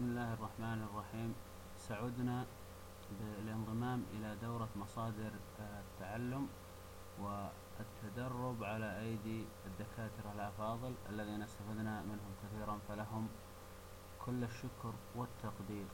بسم الله الرحمن الرحيم. سعدنا بالانضمام إلى دورة مصادر آه، التعلم والتدرب على أيدي الدكاترة الأفاضل الذين استفدنا منهم كثيرا فلهم كل الشكر والتقدير.